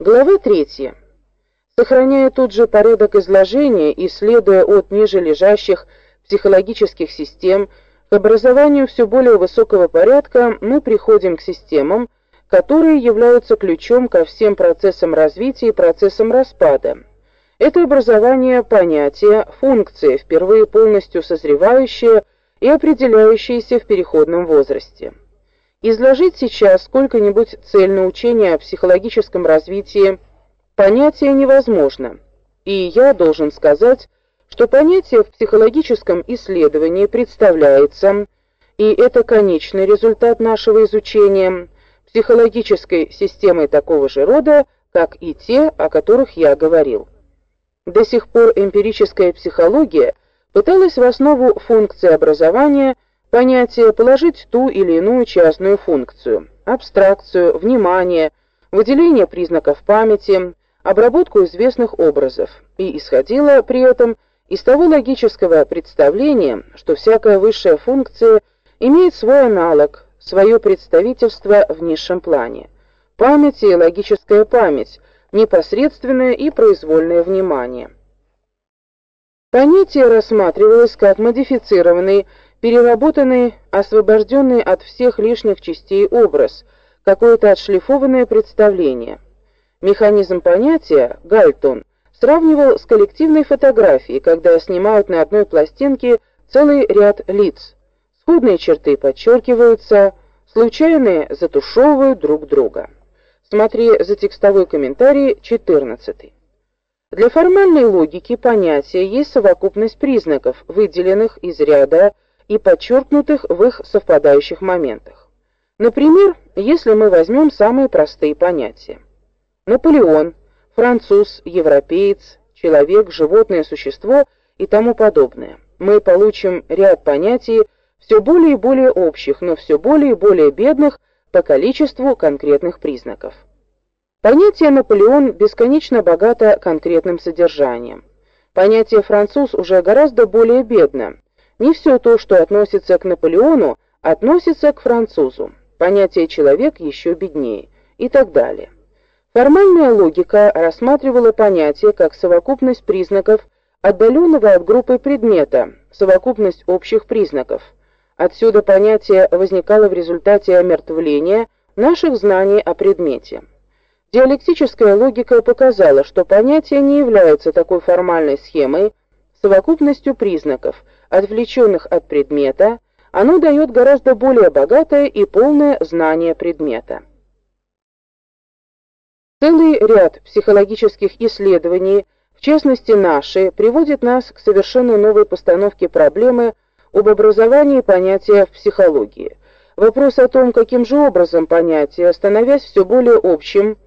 Глава 3. Сохраняя тот же порядок изложения и следуя от ниже лежащих психологических систем к образованию все более высокого порядка, мы приходим к системам, которые являются ключом ко всем процессам развития и процессам распада. Это образование понятия, функции, впервые полностью созревающие и определяющиеся в переходном возрасте. Изложить сейчас сколько-нибудь цель научения о психологическом развитии понятия невозможно. И я должен сказать, что понятие в психологическом исследовании представляется, и это конечный результат нашего изучения, психологической системой такого же рода, как и те, о которых я говорил. До сих пор эмпирическая психология пыталась в основу функции образования – понятие положить ту или иную частную функцию, абстракцию, внимание, выделение признаков памяти, обработку известных образов и исходила при этом из того логического представления, что всякая высшая функция имеет свой аналог, свое представительство в низшем плане. Память и логическая память, непосредственное и произвольное внимание. Понятие рассматривалось как модифицированный переработанный, освобожденный от всех лишних частей образ, какое-то отшлифованное представление. Механизм понятия Гальтон сравнивал с коллективной фотографией, когда снимают на одной пластинке целый ряд лиц. Сходные черты подчеркиваются, случайные затушевывают друг друга. Смотри за текстовой комментарий 14. Для формальной логики понятия есть совокупность признаков, выделенных из ряда и подчеркнутых в их совпадающих моментах. Например, если мы возьмем самые простые понятия. Наполеон, француз, европеец, человек, животное существо и тому подобное. Мы получим ряд понятий все более и более общих, но все более и более бедных по количеству конкретных признаков. Понятие Наполеон бесконечно богато конкретным содержанием. Понятие француз уже гораздо более бедно, не все то, что относится к Наполеону, относится к французу. Понятие человек еще беднее и так далее. Формальная логика рассматривала понятие как совокупность признаков отдаленного от группы предмета, совокупность общих признаков. Отсюда понятие возникало в результате омертвления наших знаний о предмете. Диалектическая логика показала, что понятие не является такой формальной схемой, совокупностью признаков, отвлеченных от предмета, оно дает гораздо более богатое и полное знание предмета. Целый ряд психологических исследований, в частности наши, приводит нас к совершенно новой постановке проблемы об образовании понятия в психологии. Вопрос о том, каким же образом понятие, становясь все более общим,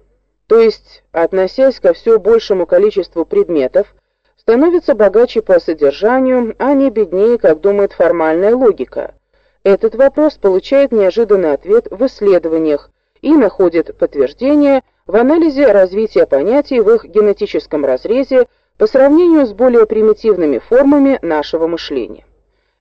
то есть относясь ко все большему количеству предметов, становится богаче по содержанию, а не беднее, как думает формальная логика. Этот вопрос получает неожиданный ответ в исследованиях и находит подтверждение в анализе развития понятий в их генетическом разрезе по сравнению с более примитивными формами нашего мышления.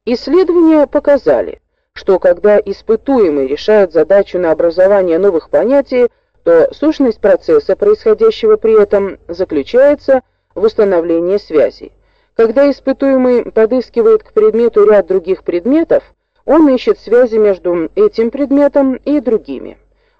Исследования показали, что когда испытуемый решает задачу на образование новых понятий, то сущность процесса, происходящего при этом, заключается в установлении связей. Когда испытуемый подыскивает к предмету ряд других предметов, он ищет связи между этим предметом и другими.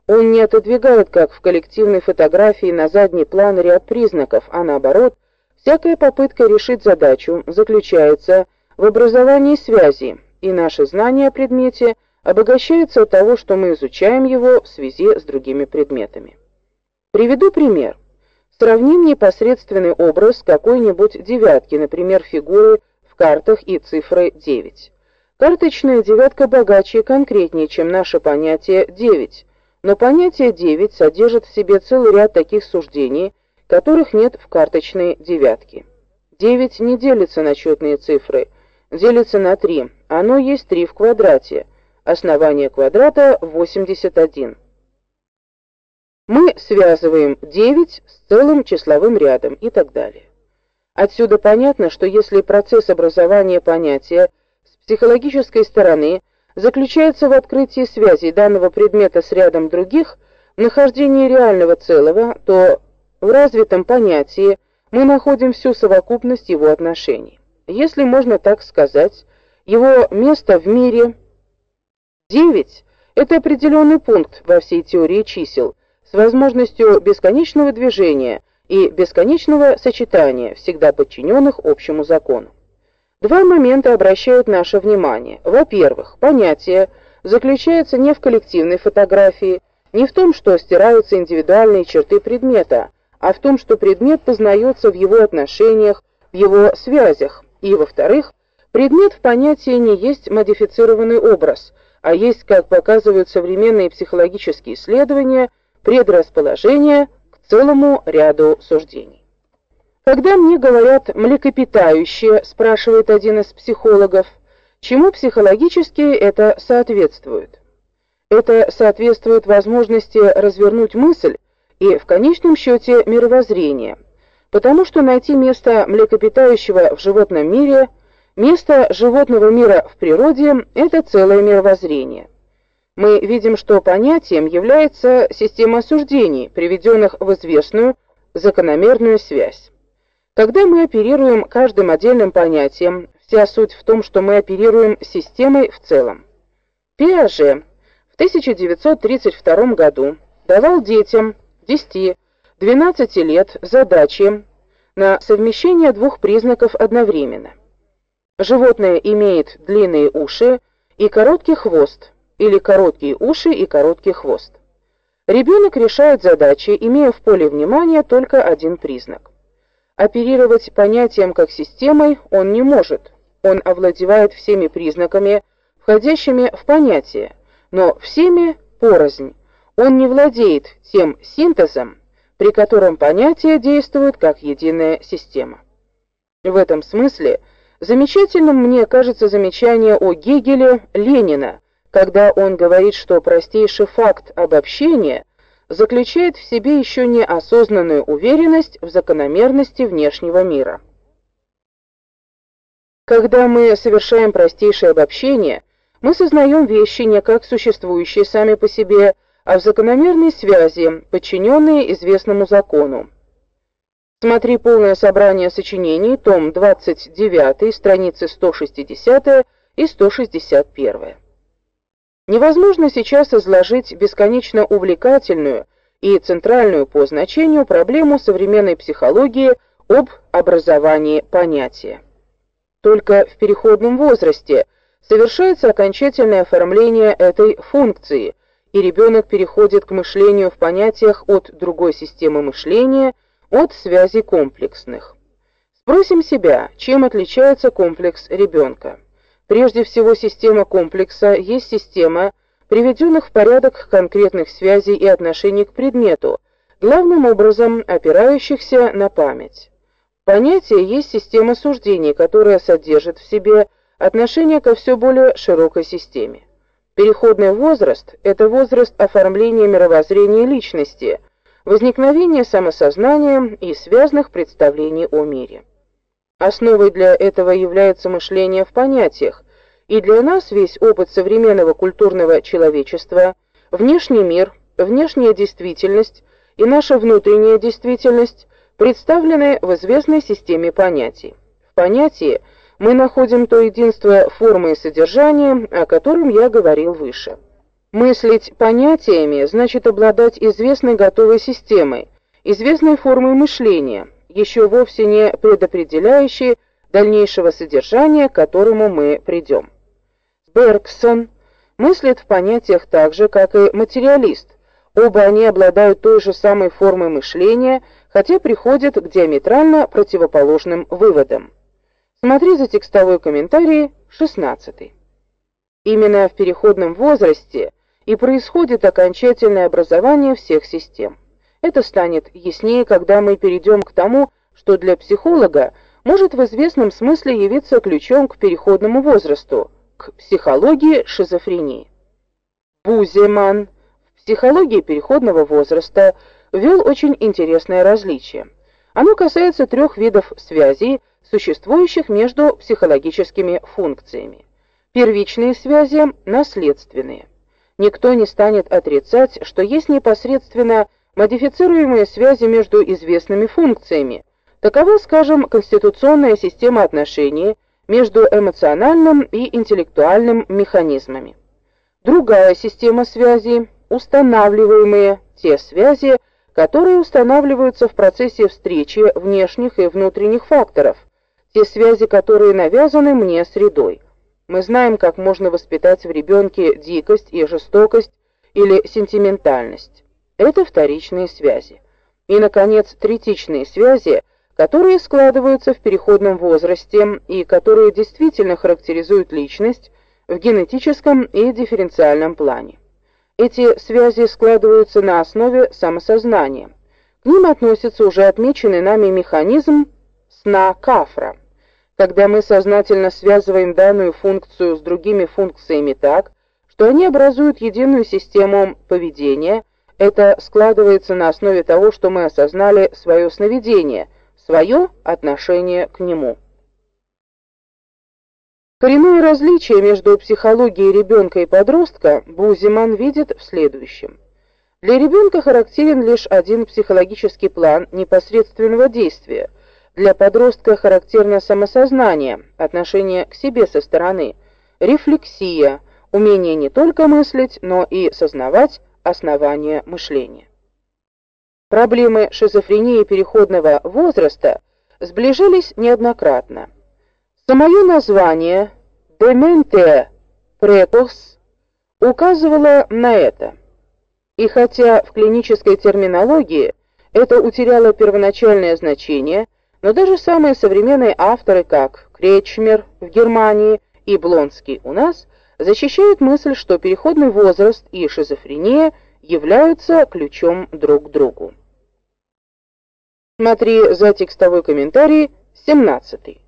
Он не отодвигает, как в коллективной фотографии, на задний план ряд признаков, а наоборот, всякая попытка решить задачу заключается в образовании связи, и наше знание о предмете обогащается от того, что мы изучаем его в связи с другими предметами. Приведу пример. Сравним непосредственный образ какой-нибудь девятки, например, фигуры в картах и цифры 9. Карточная девятка богаче и конкретнее, чем наше понятие 9, но понятие 9 содержит в себе целый ряд таких суждений, которых нет в карточной девятке. 9 не делится на четные цифры, делится на 3. Оно есть 3 в квадрате. Основание квадрата 81 мы связываем 9 с целым числовым рядом и так далее. Отсюда понятно, что если процесс образования понятия с психологической стороны заключается в открытии связей данного предмета с рядом других, нахождении реального целого, то В развитом понятии мы находим всю совокупность его отношений. Если можно так сказать, его место в мире 9 это определенный пункт во всей теории чисел с возможностью бесконечного движения и бесконечного сочетания, всегда подчиненных общему закону. Два момента обращают наше внимание. Во-первых, понятие заключается не в коллективной фотографии, не в том, что стираются индивидуальные черты предмета, а в том, что предмет познается в его отношениях, в его связях. И во-вторых, предмет в понятии не есть модифицированный образ, а есть, как показывают современные психологические исследования, предрасположение к целому ряду суждений. Когда мне говорят млекопитающие, спрашивает один из психологов, чему психологически это соответствует? Это соответствует возможности развернуть мысль и в конечном счете мировоззрение, потому что найти место млекопитающего в животном мире, место животного мира в природе это целое мировоззрение. Мы видим, что понятием является система суждений, приведенных в известную закономерную связь. Когда мы оперируем каждым отдельным понятием, вся суть в том, что мы оперируем системой в целом. Пиаже в 1932 году давал детям 10-12 лет задачи на совмещение двух признаков одновременно. Животное имеет длинные уши и короткий хвост, или короткие уши и короткий хвост. Ребенок решает задачи, имея в поле внимания только один признак. Оперировать понятием как системой он не может. Он овладевает всеми признаками, входящими в понятие, но всеми порознь. Он не владеет тем синтезом, при котором понятие действует как единая система. В этом смысле замечательным мне кажется замечание о Гегеле Ленина, когда он говорит, что простейший факт обобщения заключает в себе еще не осознанную уверенность в закономерности внешнего мира. Когда мы совершаем простейшее обобщение, мы сознаем вещи не как существующие сами по себе, а в закономерной связи, подчиненные известному закону. Смотри полное собрание сочинений, том 29, страницы 160 и 161. Невозможно сейчас изложить бесконечно увлекательную и центральную по значению проблему современной психологии об образовании понятия. Только в переходном возрасте совершается окончательное оформление этой функции, и ребенок переходит к мышлению в понятиях от другой системы мышления, от связей комплексных. Спросим себя, чем отличается комплекс ребенка. Прежде всего, система комплекса есть система приведенных в порядок конкретных связей и отношений к предмету, главным образом опирающихся на память. Понятие есть система суждений, которая содержит в себе отношение ко все более широкой системе. Переходный возраст это возраст оформления мировоззрения личности, возникновения самосознания и связанных представлений о мире. Основой для этого является мышление в понятиях, и для нас весь опыт современного культурного человечества, внешний мир, внешняя действительность и наша внутренняя действительность представлены в известной системе понятий. В понятии мы находим то единство формы и содержания, о котором я говорил выше. Мыслить понятиями значит обладать известной готовой системой, известной формой мышления, еще вовсе не предопределяющие дальнейшего содержания, к которому мы придем. Бергсон мыслит в понятиях так же, как и материалист. Оба они обладают той же самой формой мышления, хотя приходят к диаметрально противоположным выводам. Смотри за текстовой комментарий 16. Именно в переходном возрасте и происходит окончательное образование всех систем. Это станет яснее, когда мы перейдем к тому, что для психолога может в известном смысле явиться ключом к переходному возрасту, к психологии шизофрении. Буземан в психологии переходного возраста ввел очень интересное различие. Оно касается трех видов связей, существующих между психологическими функциями. Первичные связи наследственные. Никто не станет отрицать, что есть непосредственно модифицируемые связи между известными функциями. Такова, скажем, конституционная система отношений между эмоциональным и интеллектуальным механизмами. Другая система связей устанавливаемые те связи, которые устанавливаются в процессе встречи внешних и внутренних факторов, те связи, которые навязаны мне средой. Мы знаем, как можно воспитать в ребенке дикость и жестокость или сентиментальность. Это вторичные связи. И наконец, третичные связи, которые складываются в переходном возрасте и которые действительно характеризуют личность в генетическом и дифференциальном плане. Эти связи складываются на основе самосознания. К ним относится уже отмеченный нами механизм сна Кафра. Когда мы сознательно связываем данную функцию с другими функциями так, что они образуют единую систему поведения, это складывается на основе того, что мы осознали свое сновидение, свое отношение к нему. Коренное различие между психологией ребенка и подростка Бузиман видит в следующем. Для ребенка характерен лишь один психологический план непосредственного действия. Для подростка характерно самосознание, отношение к себе со стороны, рефлексия, умение не только мыслить, но и сознавать основания мышления. Проблемы шизофрении переходного возраста сближались неоднократно. Самое название «Demente precox» указывало на это. И хотя в клинической терминологии это утеряло первоначальное значение, но даже самые современные авторы, как Кречмер в Германии и Блонский у нас, защищают мысль, что переходный возраст и шизофрения являются ключом друг к другу. Смотри за текстовой комментарий 17.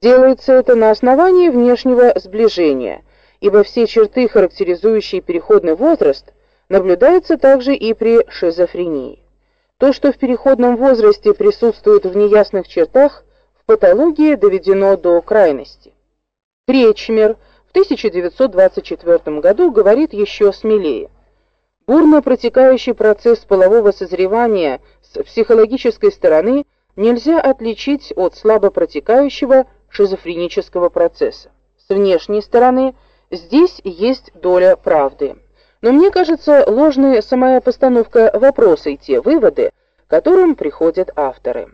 Делается это на основании внешнего сближения, ибо все черты, характеризующие переходный возраст, наблюдаются также и при шизофрении. То, что в переходном возрасте присутствует в неясных чертах, в патологии доведено до крайности. Кречмер 1924 году говорит еще смелее. Бурно протекающий процесс полового созревания с психологической стороны нельзя отличить от слабо протекающего шизофренического процесса. С внешней стороны здесь есть доля правды. Но мне кажется ложной самая постановка вопроса и те выводы, к которым приходят авторы.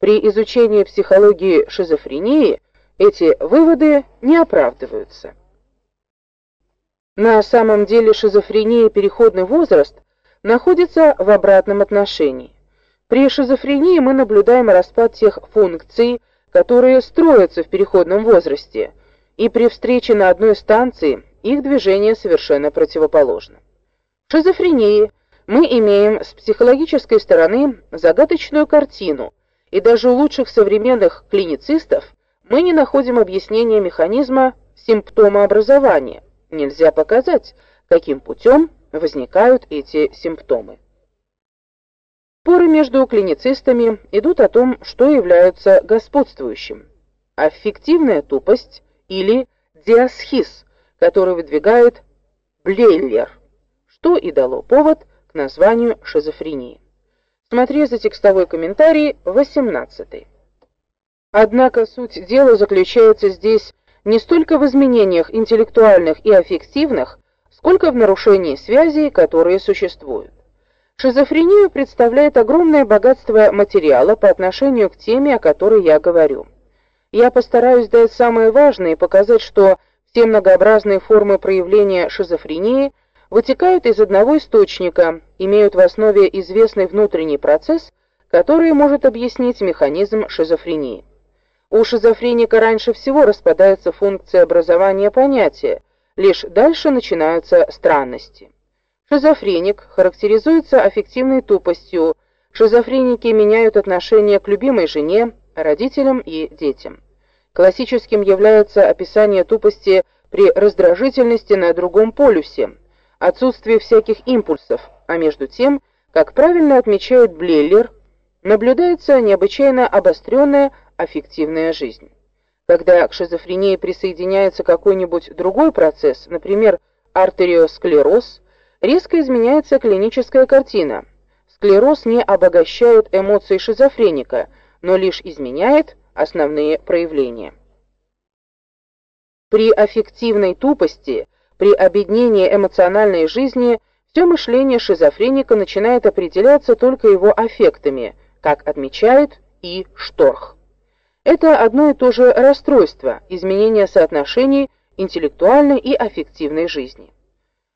При изучении психологии шизофрении эти выводы не оправдываются. На самом деле шизофрения переходный возраст находится в обратном отношении. При шизофрении мы наблюдаем распад тех функций, которые строятся в переходном возрасте, и при встрече на одной станции их движение совершенно противоположно. В шизофрении мы имеем с психологической стороны загадочную картину, и даже у лучших современных клиницистов мы не находим объяснения механизма симптомообразования. Нельзя показать, каким путем возникают эти симптомы. Споры между клиницистами идут о том, что является господствующим: аффективная тупость или диасхиз, который выдвигает Блейлер, что и дало повод к названию шизофрении. Смотри за текстовой комментарий 18. Однако суть дела заключается здесь не столько в изменениях интеллектуальных и аффективных, сколько в нарушении связей, которые существуют. Шизофрения представляет огромное богатство материала по отношению к теме, о которой я говорю. Я постараюсь дать самое важное и показать, что все многообразные формы проявления шизофрении вытекают из одного источника, имеют в основе известный внутренний процесс, который может объяснить механизм шизофрении. У шизофреника раньше всего распадается функция образования понятия, лишь дальше начинаются странности. Шизофреник характеризуется аффективной тупостью. Шизофреники меняют отношение к любимой жене, родителям и детям. Классическим является описание тупости при раздражительности на другом полюсе, отсутствие всяких импульсов, а между тем, как правильно отмечает Блеллер, наблюдается необычайно обостренная аффективная жизнь. Когда к шизофрении присоединяется какой-нибудь другой процесс, например, артериосклероз, резко изменяется клиническая картина. склероз не обогащает эмоции шизофреника, но лишь изменяет основные проявления. При аффективной тупости, при обеднении эмоциональной жизни все мышление шизофреника начинает определяться только его аффектами, как отмечает И. Шторх. Это одно и то же расстройство, изменение соотношений интеллектуальной и аффективной жизни.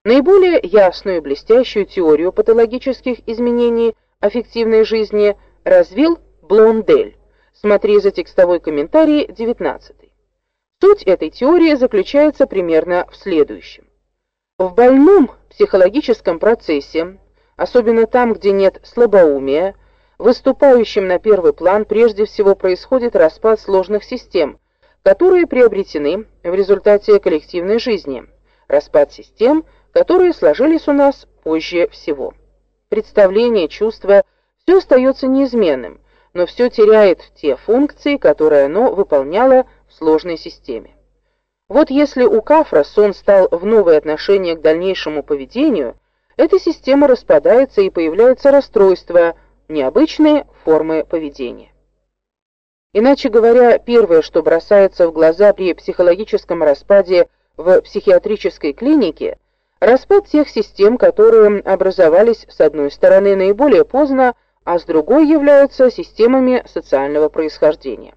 Наиболее ясную и блестящую теорию патологических изменений аффективной жизни развил Блондель. Смотри за текстовой комментарий 19. Суть этой теории заключается примерно в следующем. В больном психологическом процессе, особенно там, где нет слабоумия, выступающим на первый план прежде всего происходит распад сложных систем, которые приобретены в результате коллективной жизни. Распад систем – которые сложились у нас позже всего. Представление, чувство все остается неизменным, но все теряет те функции, которые оно выполняло в сложной системе. Вот если у Кафра сон стал в новое отношение к дальнейшему поведению, эта система распадается и появляются расстройства, необычные формы поведения. Иначе говоря, первое, что бросается в глаза при психологическом распаде в психиатрической клинике – Распад тех систем, которые образовались с одной стороны наиболее поздно, а с другой являются системами социального происхождения.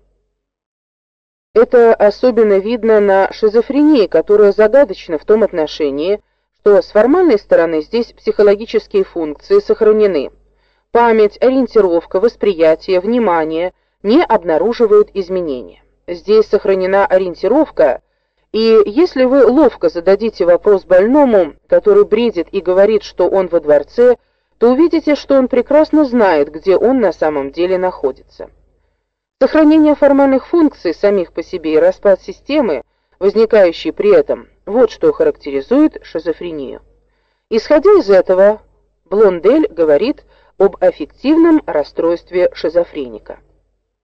Это особенно видно на шизофрении, которая загадочна в том отношении, что с формальной стороны здесь психологические функции сохранены. Память, ориентировка, восприятие, внимание не обнаруживают изменения. Здесь сохранена ориентировка – и если вы ловко зададите вопрос больному, который бредит и говорит, что он во дворце, то увидите, что он прекрасно знает, где он на самом деле находится. Сохранение формальных функций самих по себе и распад системы, возникающий при этом, вот что характеризует шизофрению. Исходя из этого, Блондель говорит об аффективном расстройстве шизофреника.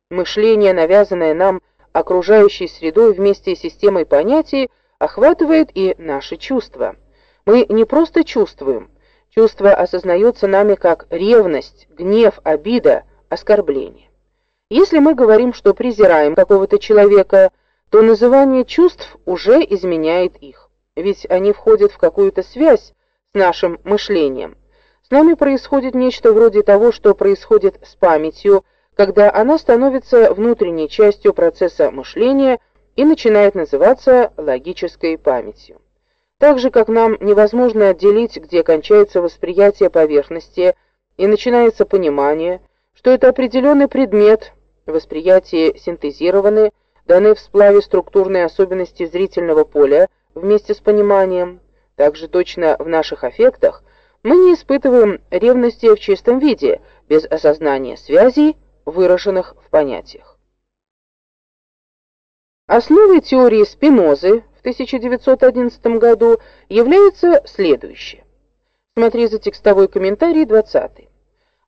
Мышление, навязанное нам окружающей средой вместе с системой понятий охватывает и наши чувства. Мы не просто чувствуем, чувство осознается нами как ревность, гнев, обида, оскорбление. Если мы говорим, что презираем какого-то человека, то называние чувств уже изменяет их, ведь они входят в какую-то связь с нашим мышлением. С нами происходит нечто вроде того, что происходит с памятью, когда она становится внутренней частью процесса мышления и начинает называться логической памятью. Так же, как нам невозможно отделить, где кончается восприятие поверхности и начинается понимание, что это определенный предмет, восприятие синтезированы, даны в сплаве структурные особенности зрительного поля вместе с пониманием, также точно в наших аффектах мы не испытываем ревности в чистом виде, без осознания связей, выраженных в понятиях. Основой теории Спинозы в 1911 году является следующее. Смотри за текстовой комментарий 20.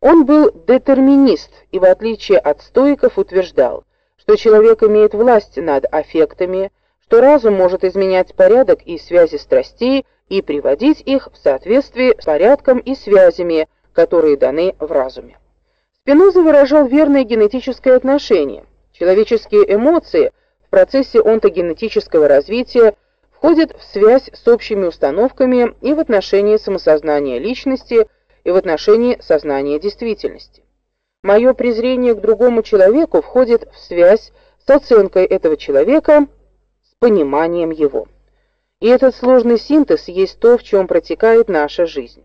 Он был детерминист и в отличие от стоиков утверждал, что человек имеет власть над аффектами, что разум может изменять порядок и связи страстей и приводить их в соответствии с порядком и связями, которые даны в разуме. Спиноза выражал верное генетическое отношение. Человеческие эмоции в процессе онтогенетического развития входят в связь с общими установками и в отношении самосознания личности, и в отношении сознания действительности. Мое презрение к другому человеку входит в связь с оценкой этого человека, с пониманием его. И этот сложный синтез есть то, в чем протекает наша жизнь.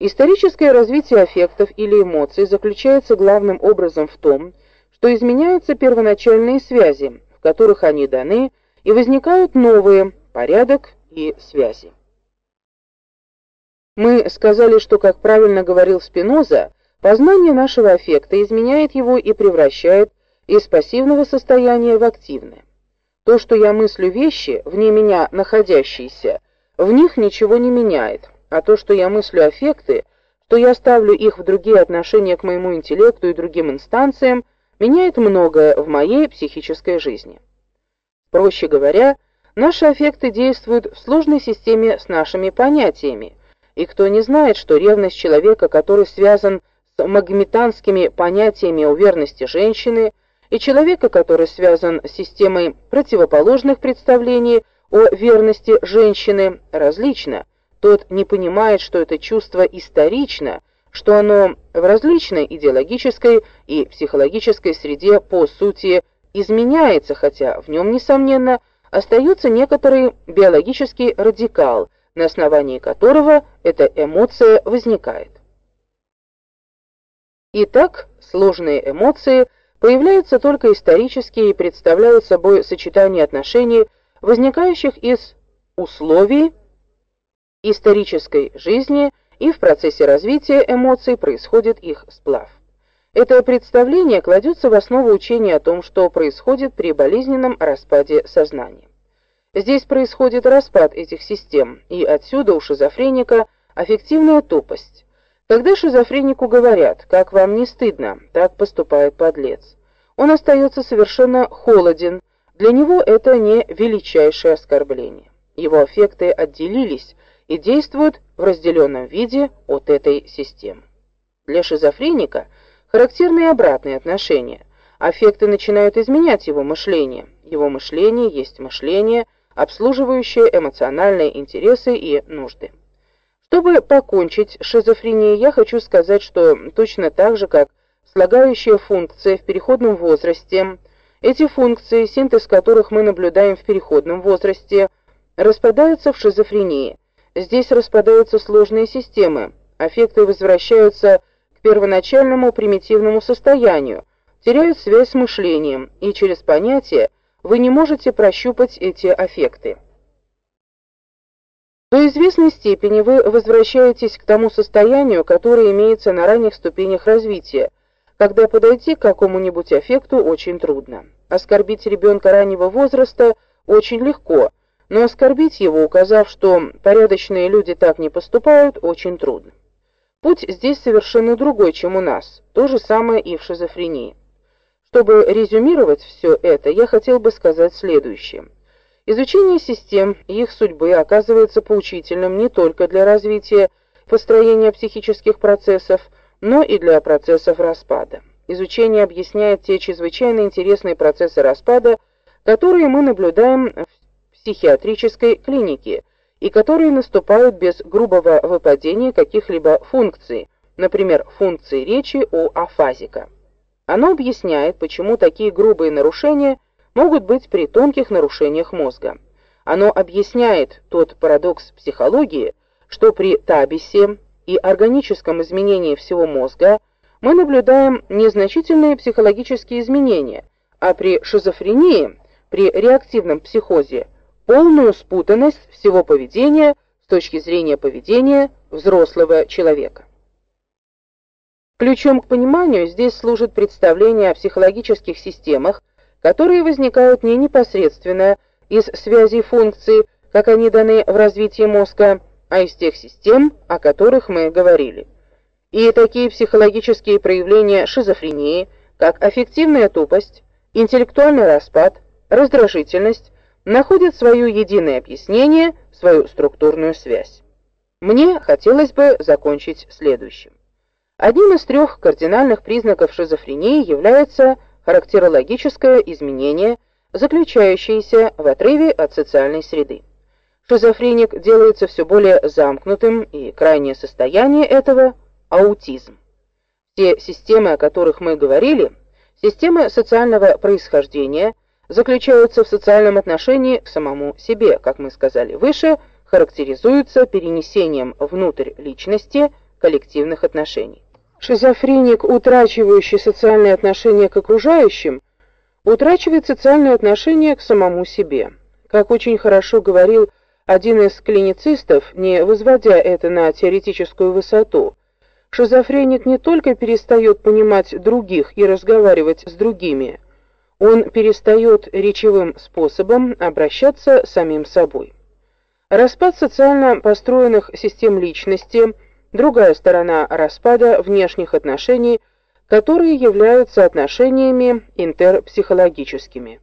Историческое развитие аффектов или эмоций заключается главным образом в том, что изменяются первоначальные связи, в которых они даны, и возникают новые порядок и связи. Мы сказали, что, как правильно говорил Спиноза, познание нашего аффекта изменяет его и превращает из пассивного состояния в активное. То, что я мыслю вещи, вне меня находящиеся, в них ничего не меняет а то, что я мыслю аффекты, что я ставлю их в другие отношения к моему интеллекту и другим инстанциям, меняет многое в моей психической жизни. Проще говоря, наши аффекты действуют в сложной системе с нашими понятиями, и кто не знает, что ревность человека, который связан с магометанскими понятиями о верности женщины, и человека, который связан с системой противоположных представлений о верности женщины, различно. Тот не понимает, что это чувство исторично, что оно в различной идеологической и психологической среде по сути изменяется, хотя в нем несомненно остается некоторый биологический радикал, на основании которого эта эмоция возникает. Итак, сложные эмоции появляются только исторически и представляют собой сочетание отношений, возникающих из условий исторической жизни, и в процессе развития эмоций происходит их сплав. Это представление кладется в основу учения о том, что происходит при болезненном распаде сознания. Здесь происходит распад этих систем, и отсюда у шизофреника аффективная тупость. Когда шизофренику говорят: "Как вам не стыдно?", так поступает подлец. Он остается совершенно холоден. Для него это не величайшее оскорбление. Его аффекты отделились и действуют в разделенном виде от этой системы. Для шизофреника характерны обратные отношения. Аффекты начинают изменять его мышление. Его мышление есть мышление, обслуживающее эмоциональные интересы и нужды. Чтобы покончить с шизофренией, я хочу сказать, что точно так же, как слагающая функция в переходном возрасте, эти функции, синтез которых мы наблюдаем в переходном возрасте, распадаются в шизофрении. Здесь распадаются сложные системы, аффекты возвращаются к первоначальному примитивному состоянию, теряют связь с мышлением, и через понятие вы не можете прощупать эти аффекты. До известной степени вы возвращаетесь к тому состоянию, которое имеется на ранних ступенях развития, когда подойти к какому-нибудь аффекту очень трудно. Оскорбить ребенка раннего возраста очень легко, но оскорбить его, указав, что порядочные люди так не поступают, очень трудно. Путь здесь совершенно другой, чем у нас. То же самое и в шизофрении. Чтобы резюмировать все это, я хотел бы сказать следующее. Изучение систем и их судьбы оказывается поучительным не только для развития построения психических процессов, но и для процессов распада. Изучение объясняет те чрезвычайно интересные процессы распада, которые мы наблюдаем в психиатрической клинике и которые наступают без грубого выпадения каких-либо функций, например, функции речи у афазика. Оно объясняет, почему такие грубые нарушения могут быть при тонких нарушениях мозга. Оно объясняет тот парадокс психологии, что при табисе и органическом изменении всего мозга мы наблюдаем незначительные психологические изменения, а при шизофрении, при реактивном психозе, полную спутанность всего поведения с точки зрения поведения взрослого человека. Ключом к пониманию здесь служит представление о психологических системах, которые возникают не непосредственно из связей функций, как они даны в развитии мозга, а из тех систем, о которых мы говорили. И такие психологические проявления шизофрении, как аффективная тупость, интеллектуальный распад, раздражительность, находят свое единое объяснение, свою структурную связь. Мне хотелось бы закончить следующим. Одним из трех кардинальных признаков шизофрении является характерологическое изменение, заключающееся в отрыве от социальной среды. Шизофреник делается все более замкнутым, и крайнее состояние этого аутизм. Те системы, о которых мы говорили, системы социального происхождения, заключаются в социальном отношении к самому себе, как мы сказали выше, характеризуются перенесением внутрь личности коллективных отношений. Шизофреник, утрачивающий социальные отношения к окружающим, утрачивает социальные отношения к самому себе. Как очень хорошо говорил один из клиницистов, не возводя это на теоретическую высоту, шизофреник не только перестает понимать других и разговаривать с другими, он перестает речевым способом обращаться самим собой. Распад социально построенных систем личности – другая сторона распада внешних отношений, которые являются отношениями интерпсихологическими.